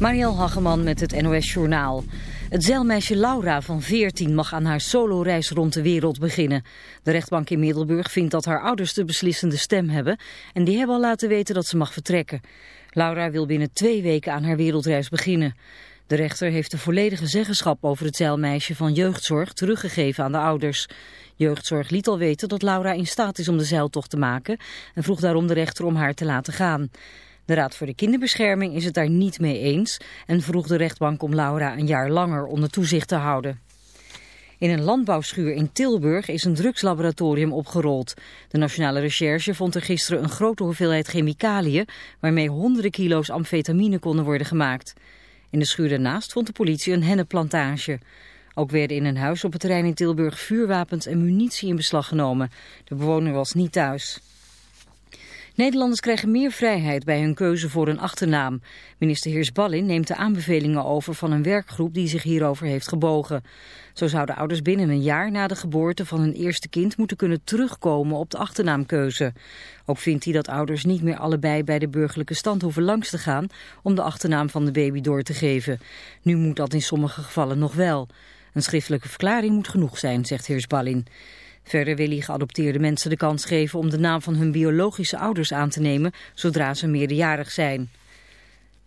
Mariel Hageman met het NOS Journaal. Het zeilmeisje Laura van 14 mag aan haar soloreis rond de wereld beginnen. De rechtbank in Middelburg vindt dat haar ouders de beslissende stem hebben... en die hebben al laten weten dat ze mag vertrekken. Laura wil binnen twee weken aan haar wereldreis beginnen. De rechter heeft de volledige zeggenschap over het zeilmeisje van jeugdzorg teruggegeven aan de ouders. Jeugdzorg liet al weten dat Laura in staat is om de zeiltocht te maken... en vroeg daarom de rechter om haar te laten gaan. De Raad voor de Kinderbescherming is het daar niet mee eens en vroeg de rechtbank om Laura een jaar langer onder toezicht te houden. In een landbouwschuur in Tilburg is een drugslaboratorium opgerold. De Nationale Recherche vond er gisteren een grote hoeveelheid chemicaliën... waarmee honderden kilo's amfetamine konden worden gemaakt. In de schuur daarnaast vond de politie een hennenplantage. Ook werden in een huis op het terrein in Tilburg vuurwapens en munitie in beslag genomen. De bewoner was niet thuis. Nederlanders krijgen meer vrijheid bij hun keuze voor een achternaam. Minister Heers-Ballin neemt de aanbevelingen over van een werkgroep die zich hierover heeft gebogen. Zo zouden ouders binnen een jaar na de geboorte van hun eerste kind moeten kunnen terugkomen op de achternaamkeuze. Ook vindt hij dat ouders niet meer allebei bij de burgerlijke stand hoeven langs te gaan om de achternaam van de baby door te geven. Nu moet dat in sommige gevallen nog wel. Een schriftelijke verklaring moet genoeg zijn, zegt Heers-Ballin. Verder wil hij geadopteerde mensen de kans geven om de naam van hun biologische ouders aan te nemen zodra ze meerderjarig zijn.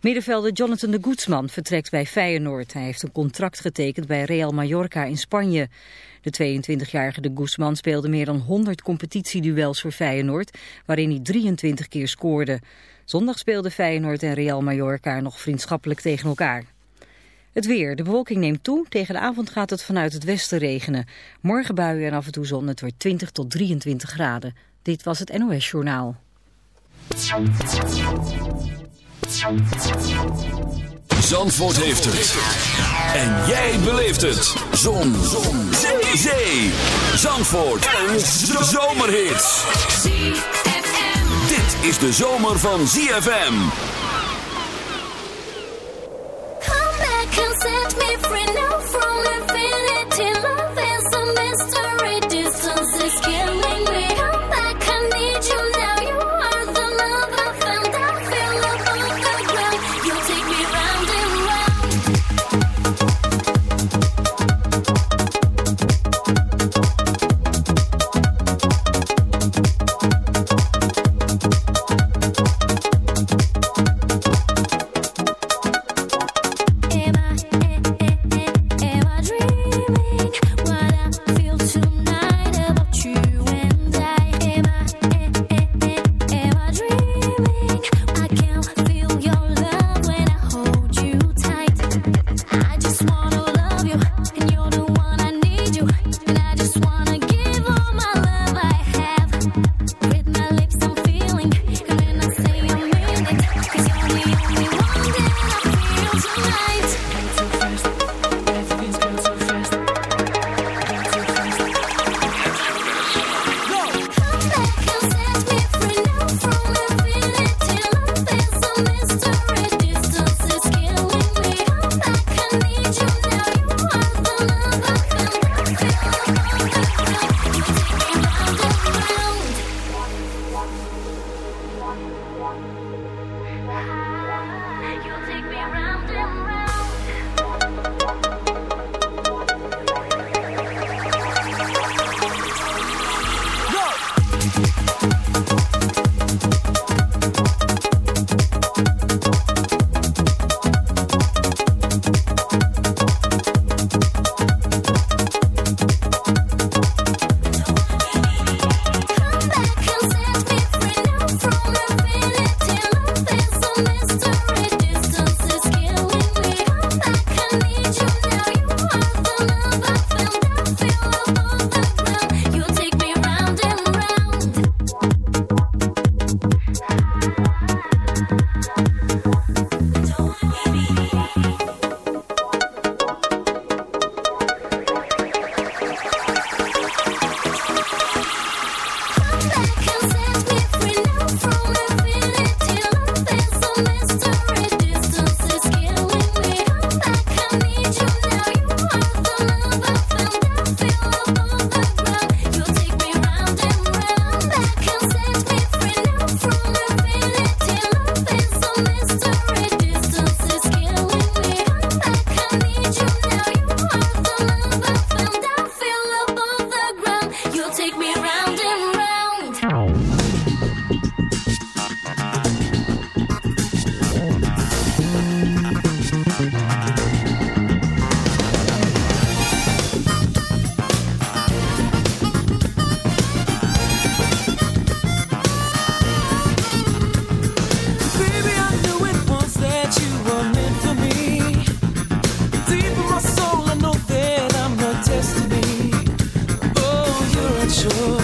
Middenvelder Jonathan de Guzman vertrekt bij Feyenoord. Hij heeft een contract getekend bij Real Mallorca in Spanje. De 22-jarige de Guzman speelde meer dan 100 competitieduels voor Feyenoord, waarin hij 23 keer scoorde. Zondag speelden Feyenoord en Real Mallorca nog vriendschappelijk tegen elkaar. Het weer. De bewolking neemt toe. Tegen de avond gaat het vanuit het westen regenen. Morgen buien en af en toe zon. Het wordt 20 tot 23 graden. Dit was het NOS Journaal. Zandvoort heeft het. En jij beleeft het. Zon. zon. Zee. Zee. Zandvoort. Een zomerhit. Dit is de zomer van ZFM. Set me free now control.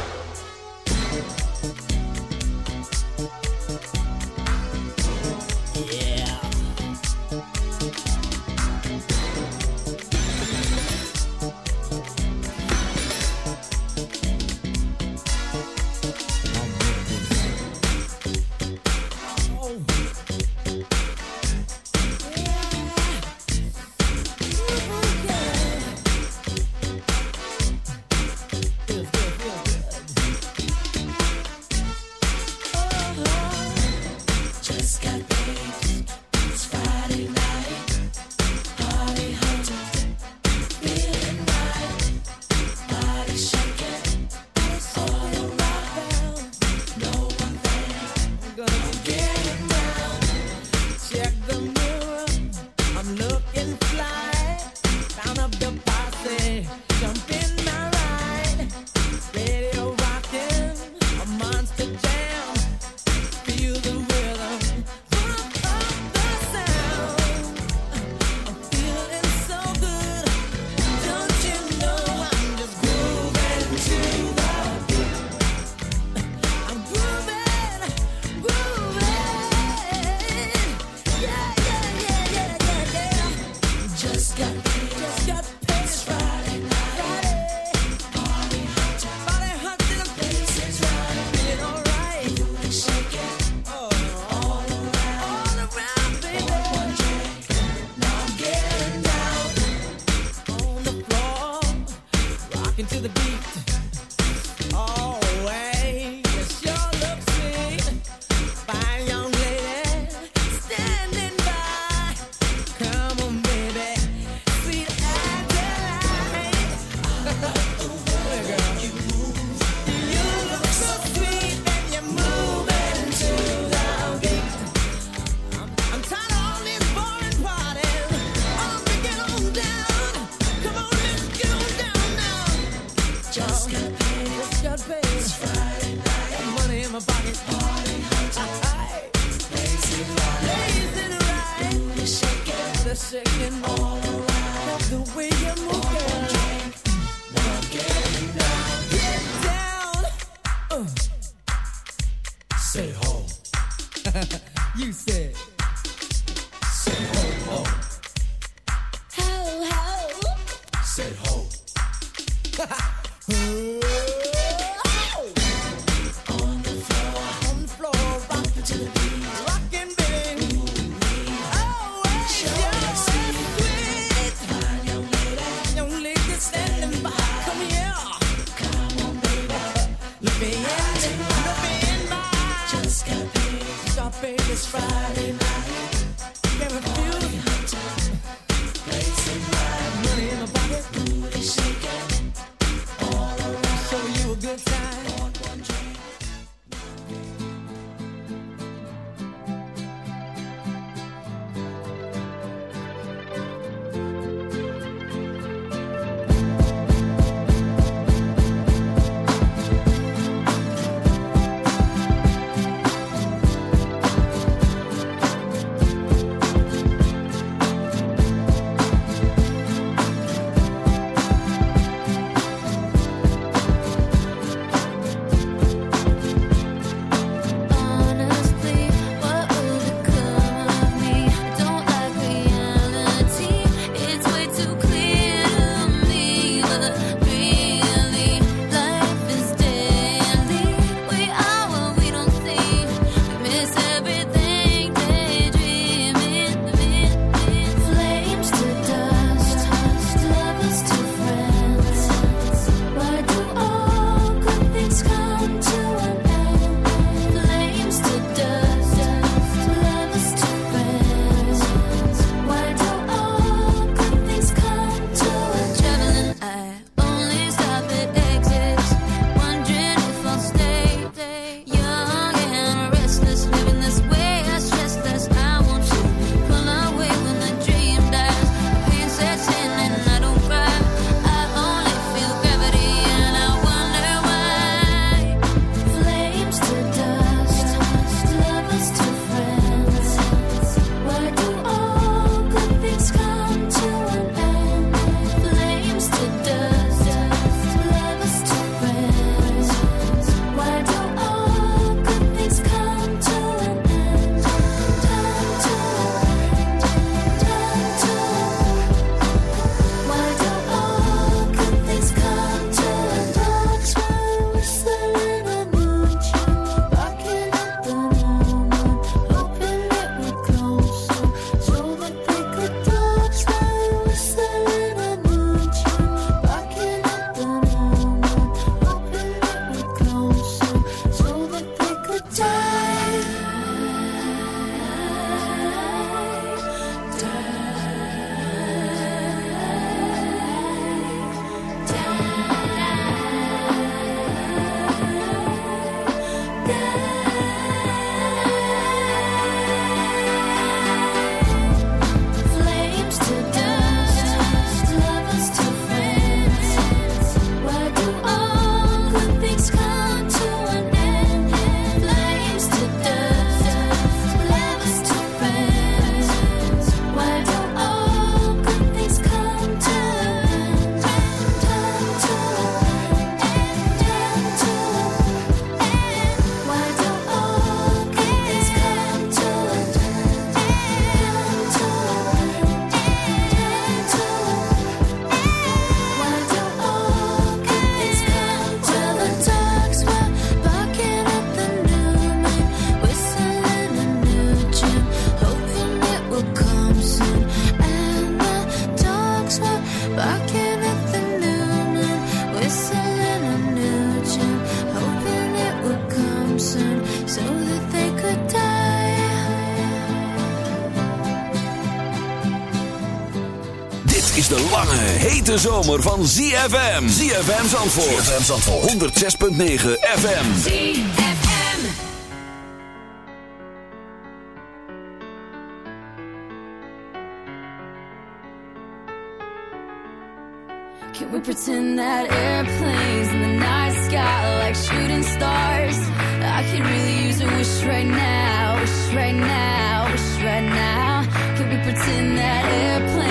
hete zomer van ZFM. ZFM Zandvoort. ZFM Zandvoort. 106.9 FM. ZFM. Can we pretend that airplanes in the night sky are like shooting stars? I could really use a wish right now, wish right now, wish right now. Can we pretend that airplanes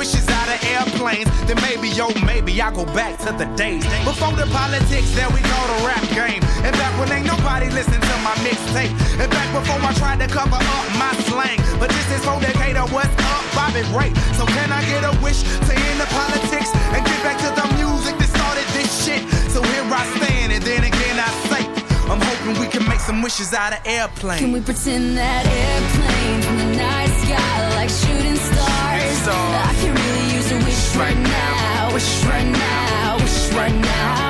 wishes out of airplanes, then maybe, yo, maybe I'll go back to the days before the politics that we go, the rap game. And back when ain't nobody listened to my mixtape. And back before I tried to cover up my slang. But this is for Decatur, what's up, Bobby Ray? So can I get a wish to end the politics and get back to the music that started this shit? So here I stand, and then again I say, I'm hoping we can make some wishes out of airplanes. Can we pretend that airplanes in the night sky like shooting stars? Stars. I can really use a wish right now, wish right now, wish right now.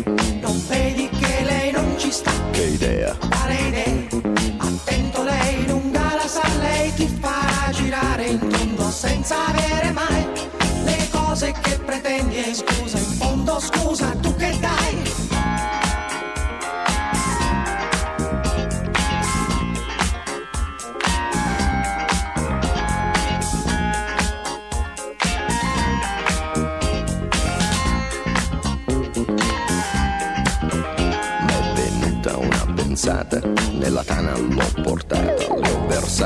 Senza avere mai le cose che pretendi. E scusa, in fondo scusa, tu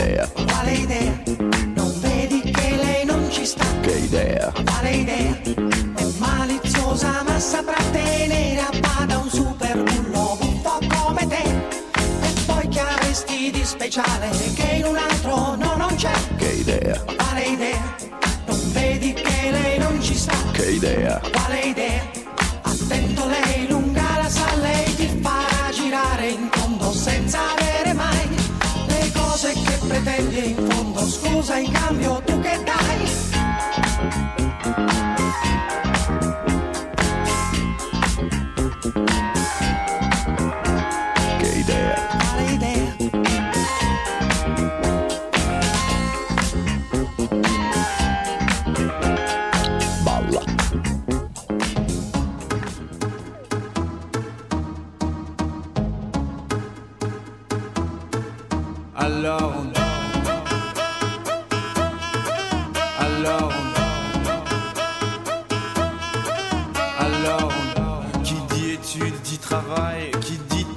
idea, Quale idea? Non vedi che lei non ci sta? che idea, Quale idea? È maliziosa ma saprà tenere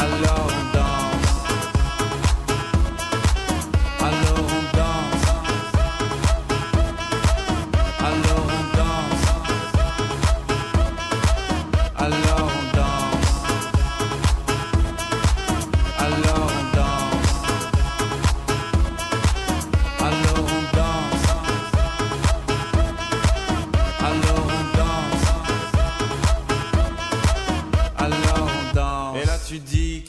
alone.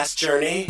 last journey?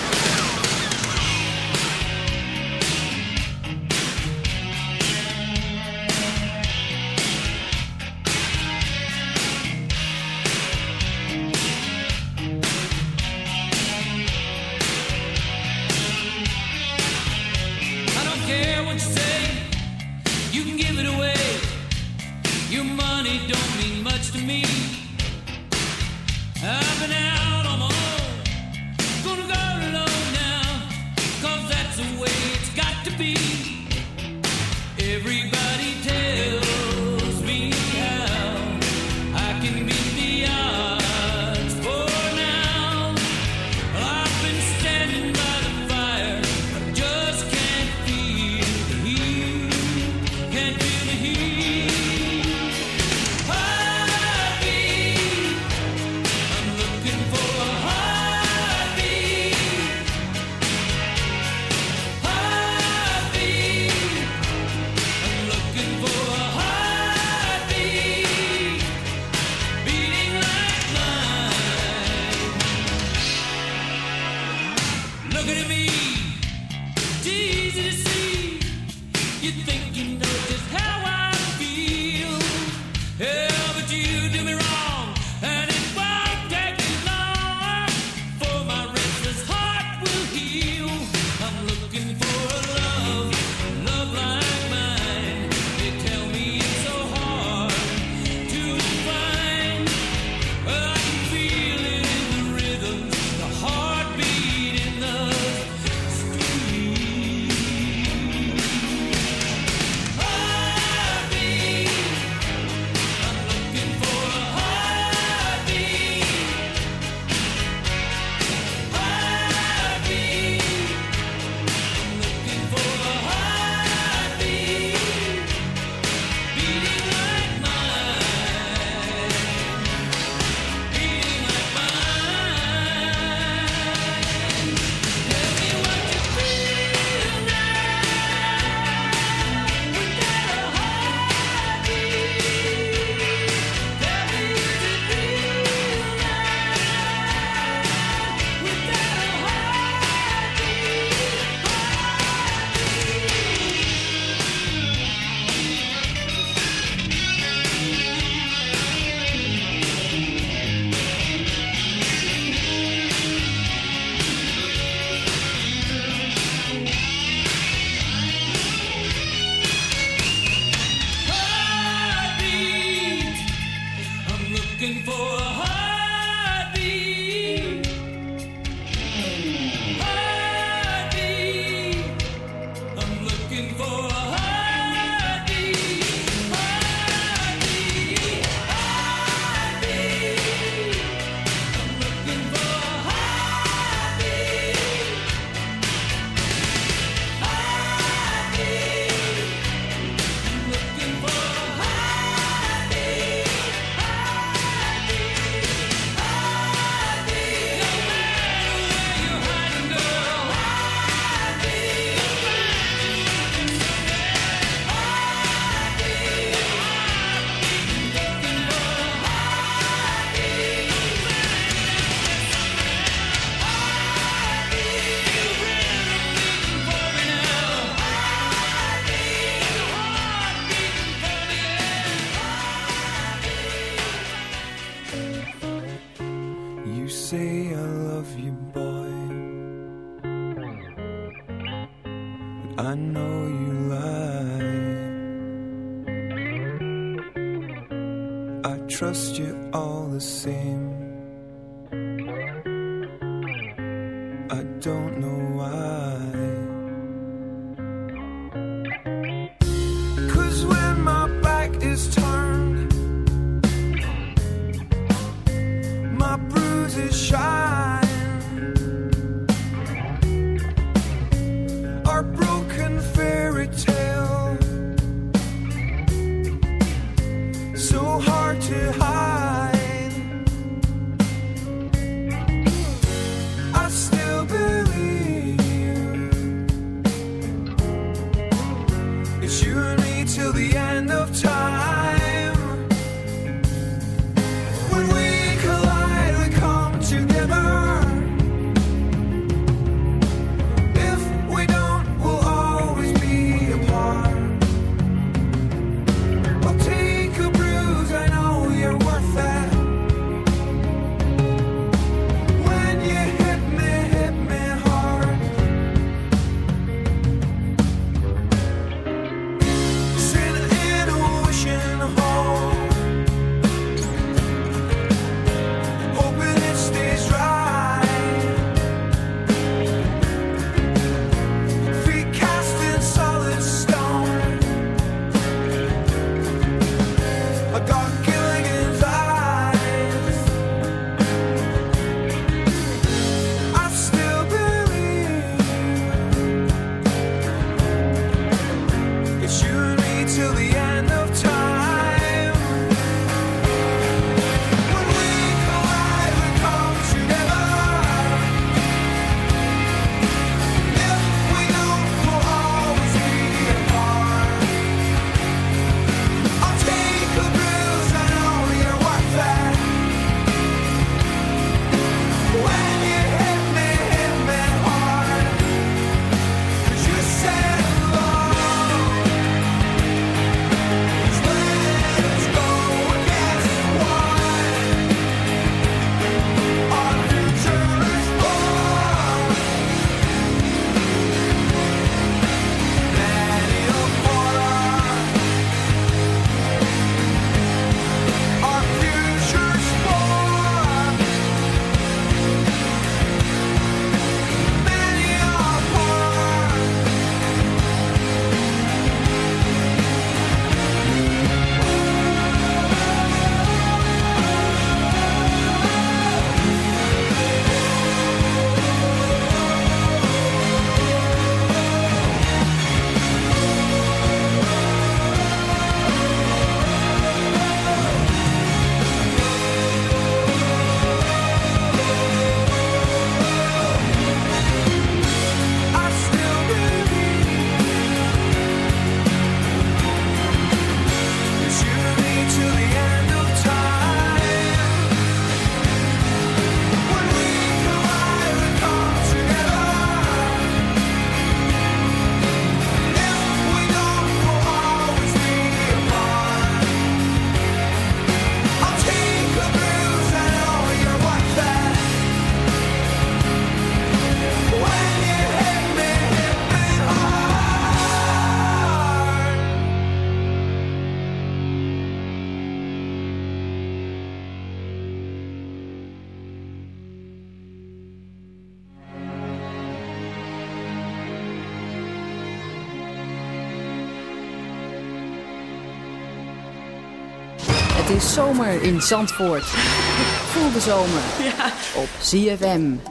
Is zomer in Zandvoort. Voel de zomer op ZFM.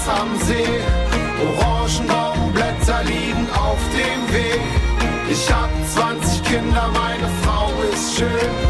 Haus am See. Orangenbaumblätter liegen auf dem Weg. Ich hab 20 Kinder, meine Frau ist schön.